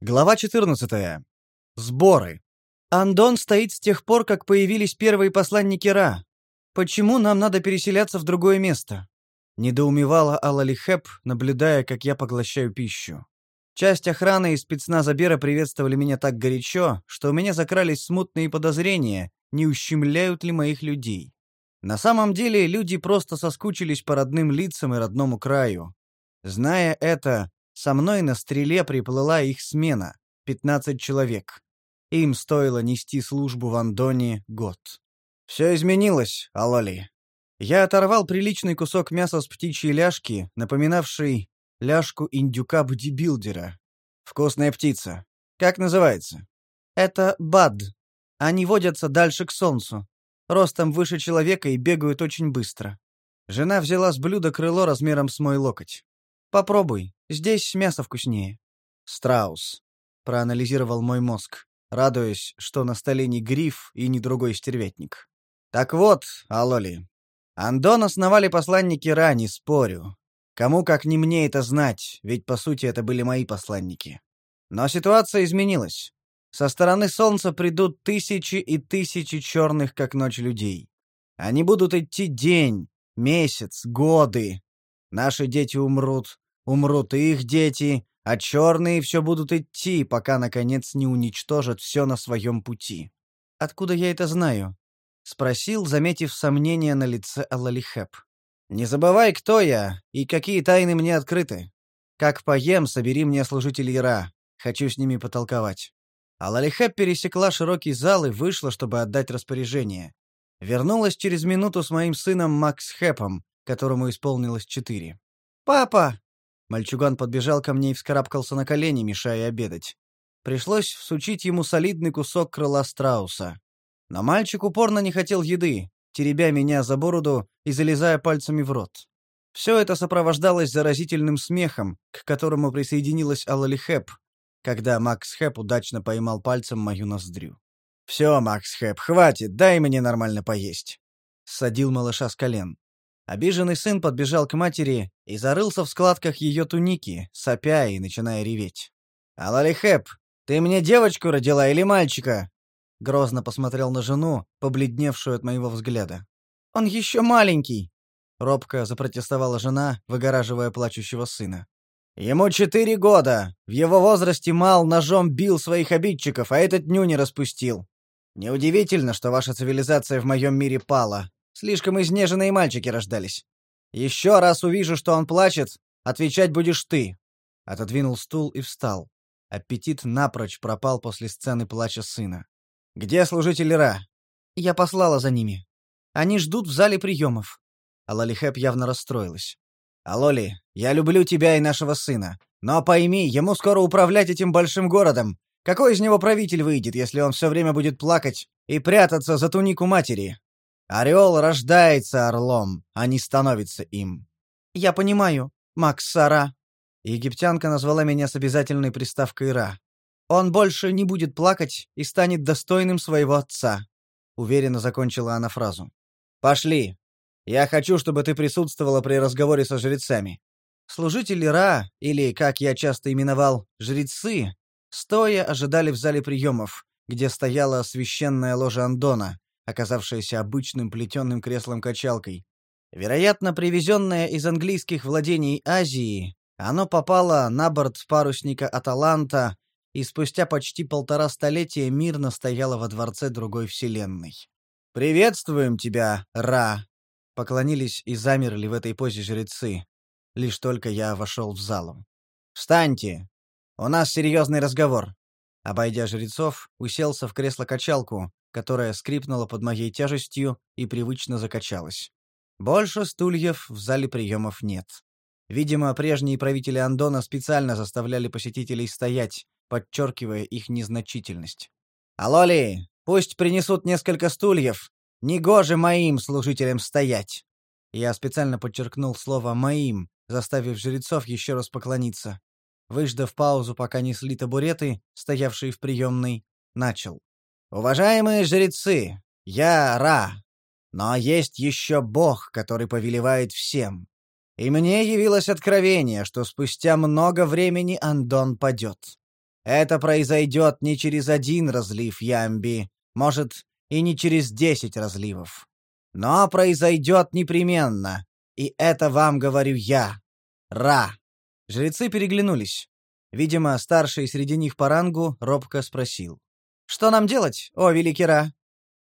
Глава 14. Сборы. Андон стоит с тех пор, как появились первые посланники Ра. Почему нам надо переселяться в другое место? Недоумевала Алалихеп, наблюдая, как я поглощаю пищу. Часть охраны и спецназа Бера приветствовали меня так горячо, что у меня закрались смутные подозрения, не ущемляют ли моих людей. На самом деле люди просто соскучились по родным лицам и родному краю. Зная это, со мной на стреле приплыла их смена — 15 человек. Им стоило нести службу в Андоне год. Все изменилось, Алоли. Я оторвал приличный кусок мяса с птичьей ляжки, напоминавший ляжку индюка-бодибилдера. Вкусная птица. Как называется? Это бад. Они водятся дальше к солнцу. Ростом выше человека и бегают очень быстро. Жена взяла с блюда крыло размером с мой локоть. Попробуй, здесь мясо вкуснее. Страус. Проанализировал мой мозг, радуясь, что на столе не гриф и не другой стервятник. Так вот, Алоли. Андон основали посланники Ра, не спорю. Кому как не мне это знать, ведь по сути это были мои посланники. Но ситуация изменилась. Со стороны солнца придут тысячи и тысячи черных, как ночь людей. Они будут идти день, месяц, годы, Наши дети умрут, умрут и их дети, а черные все будут идти, пока, наконец, не уничтожат все на своем пути. Откуда я это знаю? Спросил, заметив сомнение на лице Аллалихеп. Не забывай, кто я и какие тайны мне открыты. Как поем, собери мне служителей Ра. Хочу с ними потолковать. Алалихеп пересекла широкий зал и вышла, чтобы отдать распоряжение. Вернулась через минуту с моим сыном Макс Хэпом, которому исполнилось четыре. «Папа!» Мальчуган подбежал ко мне и вскарабкался на колени, мешая обедать. Пришлось всучить ему солидный кусок крыла страуса. Но мальчик упорно не хотел еды, теребя меня за бороду и залезая пальцами в рот. Все это сопровождалось заразительным смехом, к которому присоединилась Аллали Хэп, когда Макс Хэп удачно поймал пальцем мою ноздрю. «Все, Макс Хэп, хватит, дай мне нормально поесть», — садил малыша с колен. Обиженный сын подбежал к матери и зарылся в складках ее туники, сопя и начиная реветь. «Алалихеп, ты мне девочку родила или мальчика?» Грозно посмотрел на жену, побледневшую от моего взгляда. «Он еще маленький!» Робко запротестовала жена, выгораживая плачущего сына. «Ему четыре года! В его возрасте Мал ножом бил своих обидчиков, а этот ню не распустил. Неудивительно, что ваша цивилизация в моем мире пала. Слишком изнеженные мальчики рождались. Еще раз увижу, что он плачет, отвечать будешь ты. Отодвинул стул и встал. Аппетит напрочь пропал после сцены плача сына. Где служители Ра? Я послала за ними. Они ждут в зале приемов. Алалихеп явно расстроилась. Алоли, я люблю тебя и нашего сына. Но пойми, ему скоро управлять этим большим городом. Какой из него правитель выйдет, если он все время будет плакать и прятаться за тунику матери? Орел рождается орлом, а не становится им. Я понимаю, Макс Сара. Египтянка назвала меня с обязательной приставкой «ра». Он больше не будет плакать и станет достойным своего отца. Уверенно закончила она фразу. Пошли. Я хочу, чтобы ты присутствовала при разговоре со жрецами. Служители Ра, или, как я часто именовал, жрецы, стоя ожидали в зале приемов, где стояла священная ложа Андона, оказавшееся обычным плетеным креслом-качалкой. Вероятно, привезенное из английских владений Азии, оно попало на борт парусника «Аталанта», и спустя почти полтора столетия мирно стояло во дворце другой вселенной. «Приветствуем тебя, Ра!» Поклонились и замерли в этой позе жрецы. Лишь только я вошел в залу. «Встаньте! У нас серьезный разговор!» Обойдя жрецов, уселся в кресло-качалку, которая скрипнула под моей тяжестью и привычно закачалась. Больше стульев в зале приемов нет. Видимо, прежние правители Андона специально заставляли посетителей стоять, подчеркивая их незначительность. «Алоли, пусть принесут несколько стульев. Негоже моим служителям стоять!» Я специально подчеркнул слово «моим», заставив жрецов еще раз поклониться. Выждав паузу, пока несли табуреты, стоявшие в приемной, начал. Уважаемые жрецы, я Ра, но есть еще Бог, который повелевает всем. И мне явилось откровение, что спустя много времени Андон падет. Это произойдет не через один разлив Ямби, может, и не через десять разливов. Но произойдет непременно, и это вам говорю я. Ра!» Жрецы переглянулись. Видимо, старший среди них по рангу робко спросил. «Что нам делать, о великий Ра?»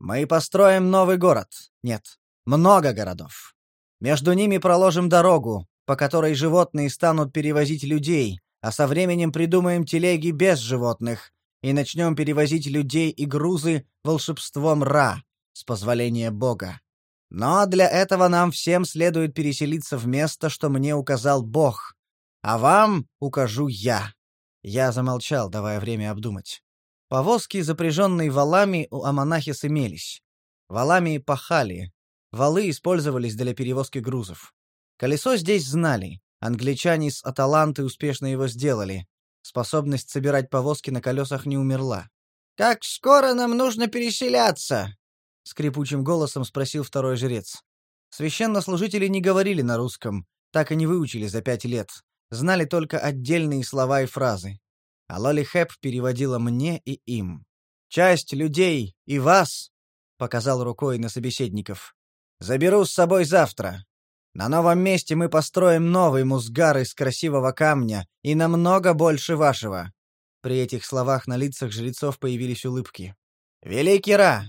«Мы построим новый город. Нет, много городов. Между ними проложим дорогу, по которой животные станут перевозить людей, а со временем придумаем телеги без животных и начнем перевозить людей и грузы волшебством Ра, с позволения Бога. Но для этого нам всем следует переселиться в место, что мне указал Бог, а вам укажу я». Я замолчал, давая время обдумать. Повозки, запряженные валами, у Аманахис имелись. Валами пахали. Валы использовались для перевозки грузов. Колесо здесь знали. Англичане с Аталанты успешно его сделали. Способность собирать повозки на колесах не умерла. «Как скоро нам нужно переселяться?» — скрипучим голосом спросил второй жрец. Священнослужители не говорили на русском, так и не выучили за пять лет. Знали только отдельные слова и фразы. А Лоли Хэп переводила мне и им. «Часть людей и вас», — показал рукой на собеседников, — «заберу с собой завтра. На новом месте мы построим новый музгар из красивого камня и намного больше вашего». При этих словах на лицах жрецов появились улыбки. «Великий Ра,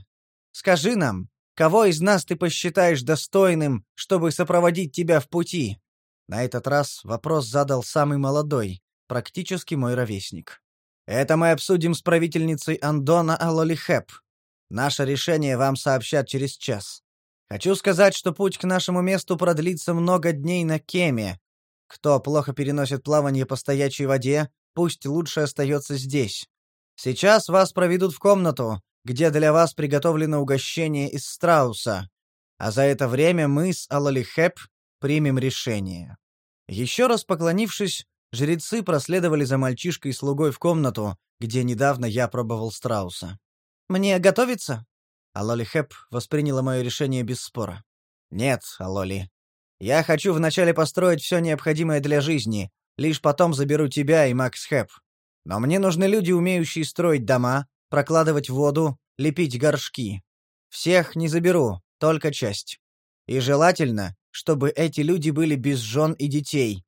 скажи нам, кого из нас ты посчитаешь достойным, чтобы сопроводить тебя в пути?» На этот раз вопрос задал самый молодой, практически мой ровесник. «Это мы обсудим с правительницей Андона Алолихеп. Наше решение вам сообщат через час. Хочу сказать, что путь к нашему месту продлится много дней на Кеме. Кто плохо переносит плавание по стоячей воде, пусть лучше остается здесь. Сейчас вас проведут в комнату, где для вас приготовлено угощение из страуса. А за это время мы с Алалихеп примем решение». Еще раз поклонившись, жрецы проследовали за мальчишкой-слугой в комнату, где недавно я пробовал страуса. «Мне готовиться?» Алоли Хэп восприняла мое решение без спора. «Нет, Алоли. Я хочу вначале построить все необходимое для жизни, лишь потом заберу тебя и Макс Хэп. Но мне нужны люди, умеющие строить дома, прокладывать воду, лепить горшки. Всех не заберу, только часть. И желательно, чтобы эти люди были без жен и детей.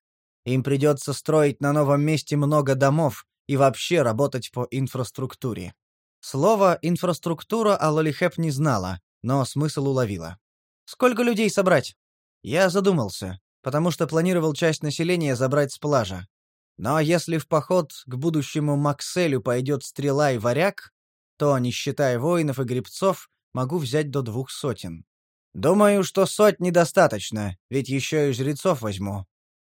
Им придется строить на новом месте много домов и вообще работать по инфраструктуре. Слово «инфраструктура» Алолихеп не знала, но смысл уловила. «Сколько людей собрать?» Я задумался, потому что планировал часть населения забрать с плажа. Но если в поход к будущему Макселю пойдет стрела и варяг, то, не считая воинов и гребцов, могу взять до двух сотен. Думаю, что сотни достаточно, ведь еще и жрецов возьму.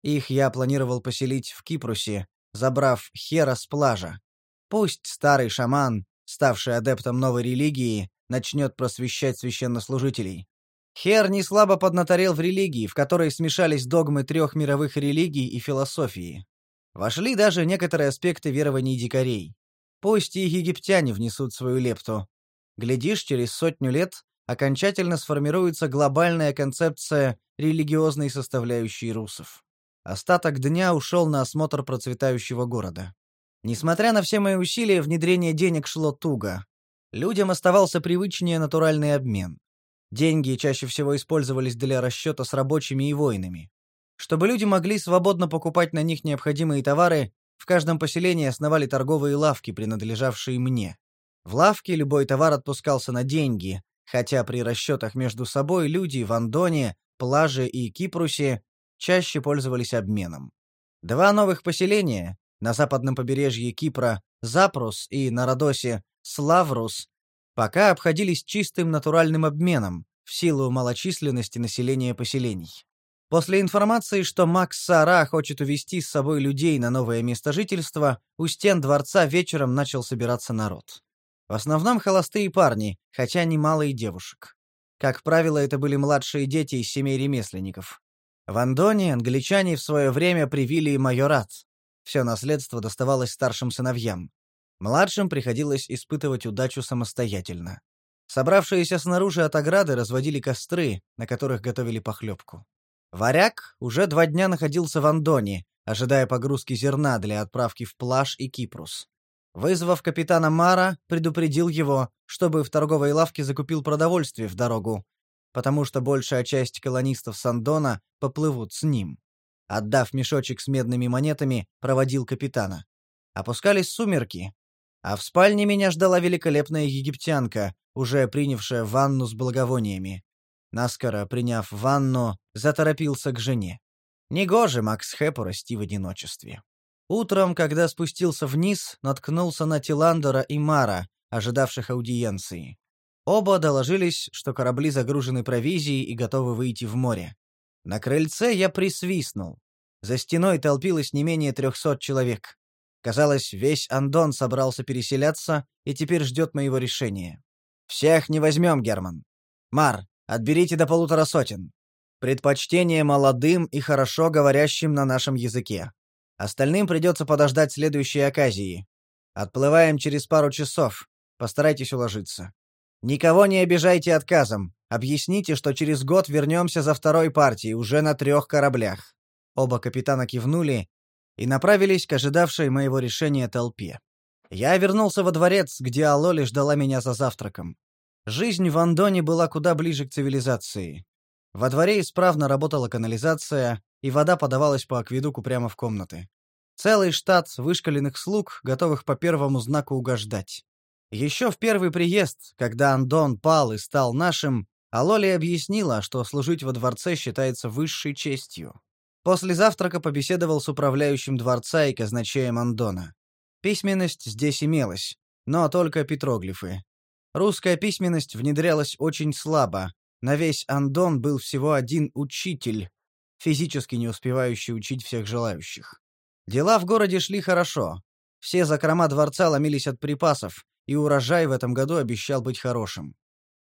Их я планировал поселить в Кипрусе, забрав Хера с плажа. Пусть старый шаман, ставший адептом новой религии, начнет просвещать священнослужителей. Хер не слабо поднаторел в религии, в которой смешались догмы трех мировых религий и философии. Вошли даже некоторые аспекты верований дикарей. Пусть и египтяне внесут свою лепту. Глядишь, через сотню лет окончательно сформируется глобальная концепция религиозной составляющей русов. Остаток дня ушел на осмотр процветающего города. Несмотря на все мои усилия, внедрение денег шло туго. Людям оставался привычнее натуральный обмен. Деньги чаще всего использовались для расчета с рабочими и воинами. Чтобы люди могли свободно покупать на них необходимые товары, в каждом поселении основали торговые лавки, принадлежавшие мне. В лавке любой товар отпускался на деньги, хотя при расчетах между собой люди в Андоне, Плаже и Кипрусе чаще пользовались обменом. Два новых поселения, на западном побережье Кипра Запрус и на Родосе Славрус пока обходились чистым натуральным обменом в силу малочисленности населения поселений. После информации, что Макс Сара хочет увезти с собой людей на новое место жительства, у стен дворца вечером начал собираться народ. В основном холостые парни, хотя немало и девушек. Как правило, это были младшие дети из семей ремесленников. В Андоне англичане в свое время привили майорат, все наследство доставалось старшим сыновьям. Младшим приходилось испытывать удачу самостоятельно. Собравшиеся снаружи от ограды разводили костры, на которых готовили похлебку. Варяг уже два дня находился в Андоне, ожидая погрузки зерна для отправки в Плаж и Кипрус. Вызвав капитана Мара, предупредил его, чтобы в торговой лавке закупил продовольствие в дорогу, потому что большая часть колонистов Сандона поплывут с ним. Отдав мешочек с медными монетами, проводил капитана. Опускались сумерки, а в спальне меня ждала великолепная египтянка, уже принявшая ванну с благовониями. Наскоро приняв ванну, заторопился к жене. Негоже Макс Хэпу расти в одиночестве. Утром, когда спустился вниз, наткнулся на Тиландера и Мара, ожидавших аудиенции. Оба доложились, что корабли загружены провизией и готовы выйти в море. На крыльце я присвистнул. За стеной толпилось не менее трехсот человек. Казалось, весь Андон собрался переселяться и теперь ждет моего решения. «Всех не возьмем, Герман. Мар, отберите до полутора сотен. Предпочтение молодым и хорошо говорящим на нашем языке. Остальным придется подождать следующей оказии. Отплываем через пару часов. Постарайтесь уложиться. Никого не обижайте отказом. Объясните, что через год вернемся за второй партией, уже на трех кораблях». Оба капитана кивнули и направились к ожидавшей моего решения толпе. Я вернулся во дворец, где Алоли ждала меня за завтраком. Жизнь в Андоне была куда ближе к цивилизации. Во дворе исправно работала канализация, и вода подавалась по акведуку прямо в комнаты. Целый штат вышкаленных слуг, готовых по первому знаку угождать. Еще в первый приезд, когда Андон пал и стал нашим, Алоли объяснила, что служить во дворце считается высшей честью. После завтрака побеседовал с управляющим дворца и казначеем Андона. Письменность здесь имелась, но только петроглифы. Русская письменность внедрялась очень слабо. На весь Андон был всего один учитель, физически не успевающий учить всех желающих. Дела в городе шли хорошо. Все закрома дворца ломились от припасов, и урожай в этом году обещал быть хорошим.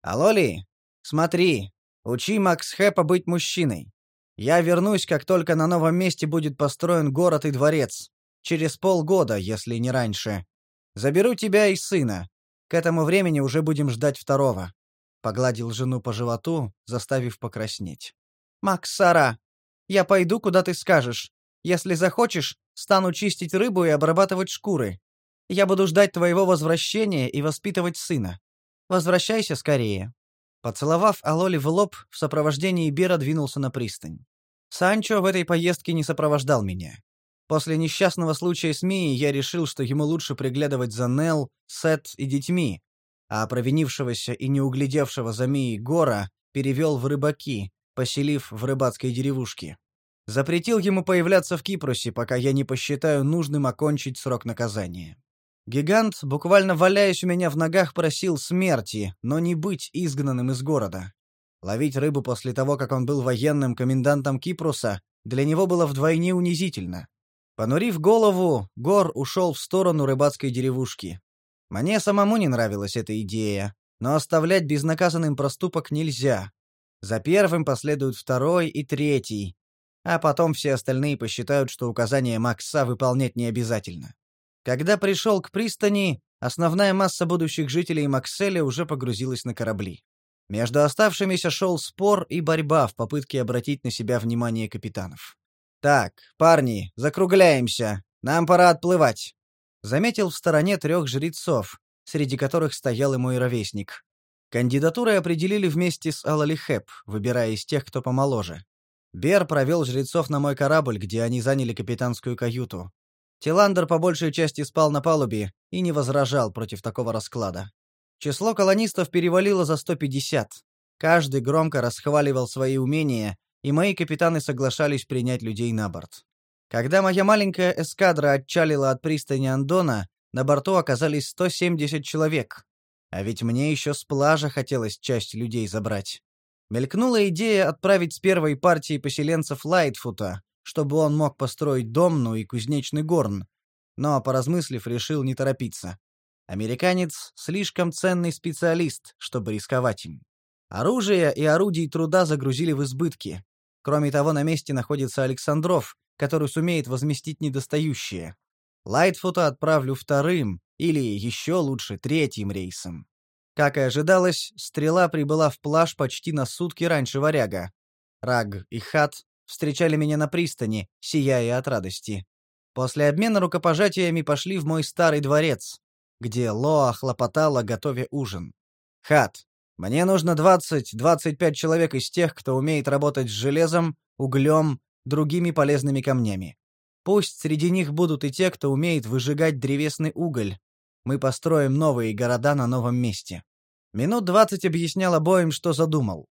«Алоли, смотри, учи Макс Хэпа быть мужчиной. Я вернусь, как только на новом месте будет построен город и дворец. Через полгода, если не раньше. Заберу тебя и сына. К этому времени уже будем ждать второго». Погладил жену по животу, заставив покраснеть. «Макс, Сара, я пойду, куда ты скажешь. Если захочешь, стану чистить рыбу и обрабатывать шкуры. Я буду ждать твоего возвращения и воспитывать сына. Возвращайся скорее». Поцеловав Алоли в лоб, в сопровождении Бера двинулся на пристань. Санчо в этой поездке не сопровождал меня. После несчастного случая с Мией я решил, что ему лучше приглядывать за Нел, Сет и детьми, а провинившегося и не углядевшего за Мией Гора перевел в рыбаки, поселив в рыбацкой деревушке. Запретил ему появляться в Кипрусе, пока я не посчитаю нужным окончить срок наказания. Гигант, буквально валяясь у меня в ногах, просил смерти, но не быть изгнанным из города. Ловить рыбу после того, как он был военным комендантом Кипруса, для него было вдвойне унизительно. Понурив голову, Гор ушел в сторону рыбацкой деревушки. Мне самому не нравилась эта идея, но оставлять безнаказанным проступок нельзя. За первым последуют второй и третий, а потом все остальные посчитают, что указания Макса выполнять не обязательно. Когда пришел к пристани, основная масса будущих жителей Макселя уже погрузилась на корабли. Между оставшимися шел спор и борьба в попытке обратить на себя внимание капитанов. «Так, парни, закругляемся. Нам пора отплывать». Заметил в стороне трех жрецов, среди которых стоял и мой ровесник. Кандидатуры определили вместе с Алалихеп, выбирая из тех, кто помоложе. Бер провел жрецов на мой корабль, где они заняли капитанскую каюту. Тиландер по большей части спал на палубе и не возражал против такого расклада. Число колонистов перевалило за 150. Каждый громко расхваливал свои умения, и мои капитаны соглашались принять людей на борт. Когда моя маленькая эскадра отчалила от пристани Андона, на борту оказались 170 человек. А ведь мне еще с плажа хотелось часть людей забрать. Мелькнула идея отправить с первой партии поселенцев Лайтфута, чтобы он мог построить домну и кузнечный горн, но, поразмыслив, решил не торопиться. Американец — слишком ценный специалист, чтобы рисковать им. Оружие и орудий труда загрузили в избытки. Кроме того, на месте находится Александров, который сумеет возместить недостающее. Лайтфута отправлю вторым, или еще лучше третьим рейсом. Как и ожидалось, стрела прибыла в плаж почти на сутки раньше варяга. Раг и Хат встречали меня на пристани, сияя от радости. После обмена рукопожатиями пошли в мой старый дворец. где Лоа хлопотала, готовя ужин. «Хат, мне нужно 20-25 человек из тех, кто умеет работать с железом, углем, другими полезными камнями. Пусть среди них будут и те, кто умеет выжигать древесный уголь. Мы построим новые города на новом месте». Минут двадцать объяснял обоим, что задумал.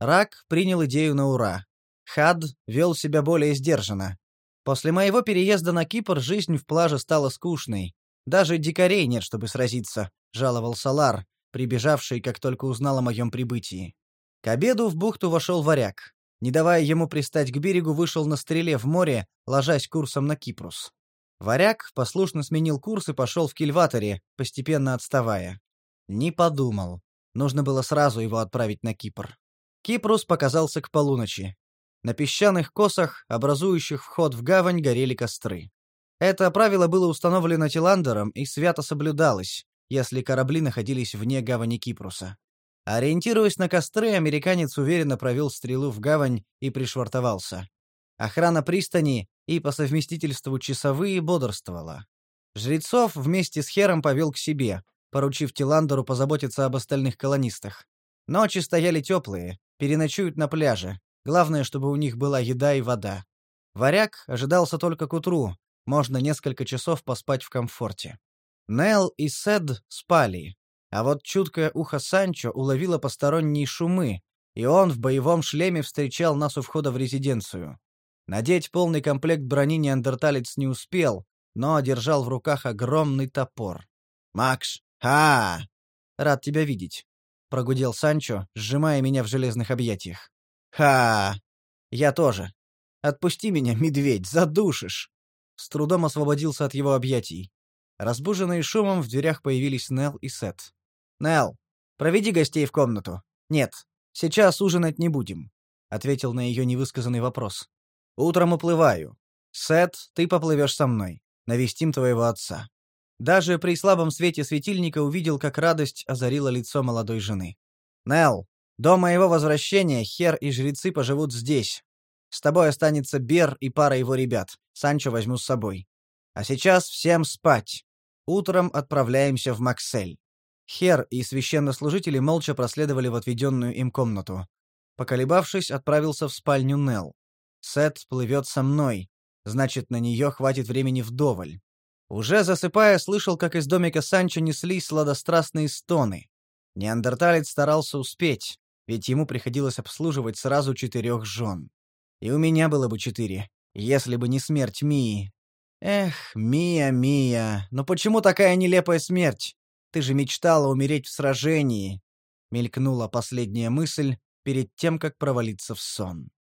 Рак принял идею на ура. Хад вел себя более сдержанно. После моего переезда на Кипр жизнь в плаже стала скучной. Даже дикарей нет, чтобы сразиться, жаловал Салар, прибежавший, как только узнал о моем прибытии. К обеду в бухту вошел варяг. Не давая ему пристать к берегу, вышел на стреле в море, ложась курсом на Кипрус. Варяг послушно сменил курс и пошел в кильваторе, постепенно отставая. Не подумал. Нужно было сразу его отправить на Кипр. Кипрус показался к полуночи. На песчаных косах, образующих вход в гавань, горели костры. Это правило было установлено Тиландером и свято соблюдалось, если корабли находились вне гавани Кипруса. Ориентируясь на костры, американец уверенно провел стрелу в гавань и пришвартовался. Охрана пристани и по совместительству часовые бодрствовала. Жрецов вместе с Хером повел к себе, поручив Тиландеру позаботиться об остальных колонистах. Ночи стояли теплые, переночуют на пляже, Главное, чтобы у них была еда и вода. Варяг ожидался только к утру, можно несколько часов поспать в комфорте. Нел и Сед спали, а вот чуткое ухо Санчо уловило посторонние шумы, и он в боевом шлеме встречал нас у входа в резиденцию. Надеть полный комплект брони неандерталец не успел, но держал в руках огромный топор. «Макс! Ха!» «Рад тебя видеть», — прогудел Санчо, сжимая меня в железных объятиях. Ха! Я тоже. Отпусти меня, медведь, задушишь. С трудом освободился от его объятий. Разбуженные шумом в дверях появились Нел и Сет. Нел, проведи гостей в комнату. Нет, сейчас ужинать не будем, ответил на ее невысказанный вопрос. Утром уплываю. Сет, ты поплывешь со мной. Навестим твоего отца. Даже при слабом свете светильника увидел, как радость озарила лицо молодой жены. Нел, до моего возвращения Хер и жрецы поживут здесь. С тобой останется Бер и пара его ребят. Санчо возьму с собой. А сейчас всем спать. Утром отправляемся в Максель. Хер и священнослужители молча проследовали в отведенную им комнату. Поколебавшись, отправился в спальню Нел. Сет плывет со мной. Значит, на нее хватит времени вдоволь. Уже засыпая, слышал, как из домика Санчо неслись сладострастные стоны. Неандерталец старался успеть ведь ему приходилось обслуживать сразу четырех жен. И у меня было бы четыре, если бы не смерть Мии. Эх, Мия, Мия, но почему такая нелепая смерть? Ты же мечтала умереть в сражении. Мелькнула последняя мысль перед тем, как провалиться в сон.